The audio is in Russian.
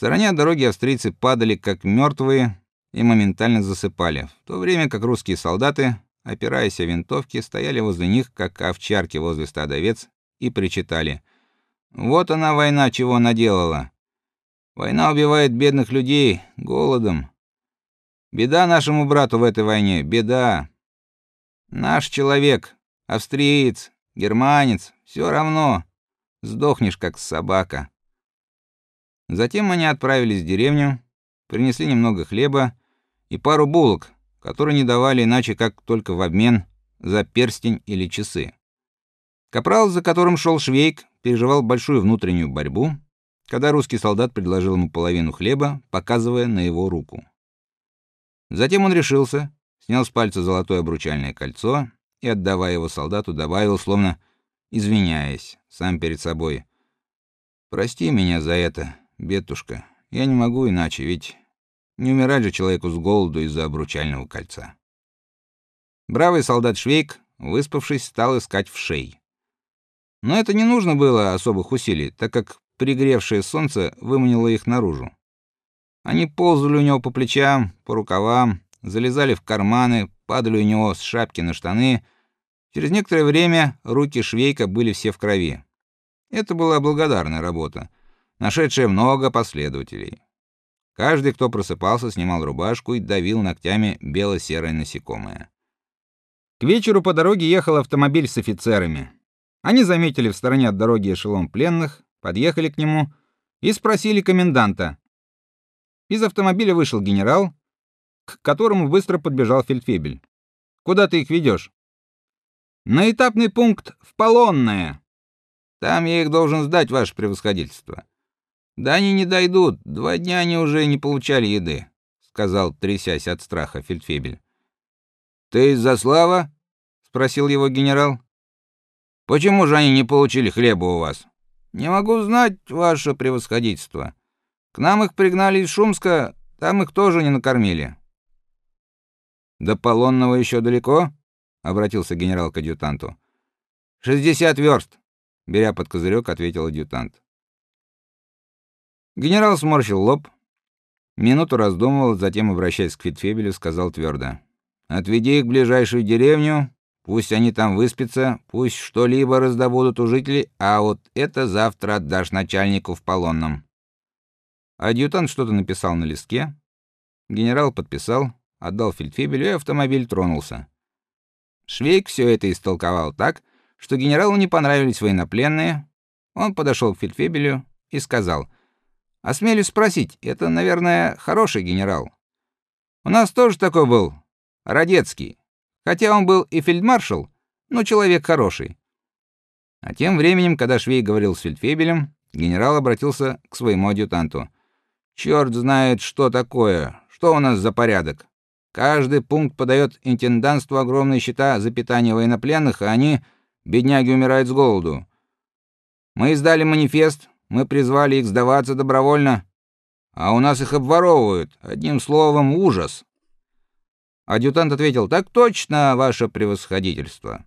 стороне от дороги австрийцы падали как мертвые и моментально засыпали, в то время как русские солдаты, опираясь о винтовки, стояли возле них, как овчарки возле стада овец, и причитали: "Вот она война чего наделала. Война убивает бедных людей голодом. Беда нашему брату в этой войне, беда. Наш человек, австриец, германец, все равно сдохнешь как собака". Затем они отправились в деревню, принесли немного хлеба и пару булок, которые не давали иначе как только в обмен за перстень или часы. Капрал, за которым шел Швейк, переживал большую внутреннюю борьбу, когда русский солдат предложил ему половину хлеба, показывая на его руку. Затем он решился, снял с пальца золотое обручальное кольцо и отдавая его солдату, добавил, словно извиняясь сам перед собой: "Прости меня за это, бедушка. Я не могу иначе, ведь не умирать же человеку с голоду из-за обручального кольца. Бравый солдат Швейк, выспавшись, стал искать в шей. Но это не нужно было особых усилий, так как пригревшее солнце выманило их наружу. Они ползали у него по плечам, по рукавам, залезали в карманы, падали у него с шапки на штаны. Через некоторое время руки Швейка были все в крови. Это была благодарная работа, нашедшая много последователей. Каждый, кто просыпался, снимал рубашку и давил ногтями бело-серое насекомое. К вечеру по дороге ехал автомобиль с офицерами. Они заметили в стороне от дороги эшелон пленных, подъехали к нему и спросили коменданта. Из автомобиля вышел генерал, к которому быстро подбежал фельдфебель. Куда ты их ведешь? На этапный пункт в Полонное. Там я их должен сдать, ваше превосходительство. Да они не дойдут. Два дня они уже не получали еды, сказал, трясясь от страха фельдфебель. Ты из-за слава? спросил его генерал. Почему же они не получили хлеба у вас? Не могу знать, ваше превосходительство. К нам их пригнали из Шумска, там их тоже не накормили. До Полонного еще далеко? обратился генерал к адъютанту. «Шестьдесят верст, беря под козырек, ответил адъютант. Генерал сморщил лоб, минуту раздумывал, затем, обращаясь к Фитфебелю, сказал твердо: "Отведи их в ближайшую деревню, пусть они там выспятся, пусть что-либо раздобудут у жителей, а вот это завтра отдашь начальнику в полонном". Адъютант что-то написал на листке, генерал подписал, отдал фельдфебелю, и автомобиль тронулся. Швейк все это истолковал так, что генералу не понравились военнопленные. Он подошел к фельдфебелю и сказал: Осмелюсь спросить, это, наверное, хороший генерал. У нас тоже такой был, Радецкий. Хотя он был и фельдмаршал, но человек хороший. А тем временем, когда Швей говорил с фельдфебелем, генерал обратился к своему адъютанту. Черт знает, что такое, что у нас за порядок. Каждый пункт подает интендантству огромные счета за питание военнопленных, а они, бедняги, умирают с голоду. Мы издали манифест, мы призвали их сдаваться добровольно, а у нас их обворовывают. Одним словом, ужас. Адъютант ответил: "Так точно, ваше превосходительство".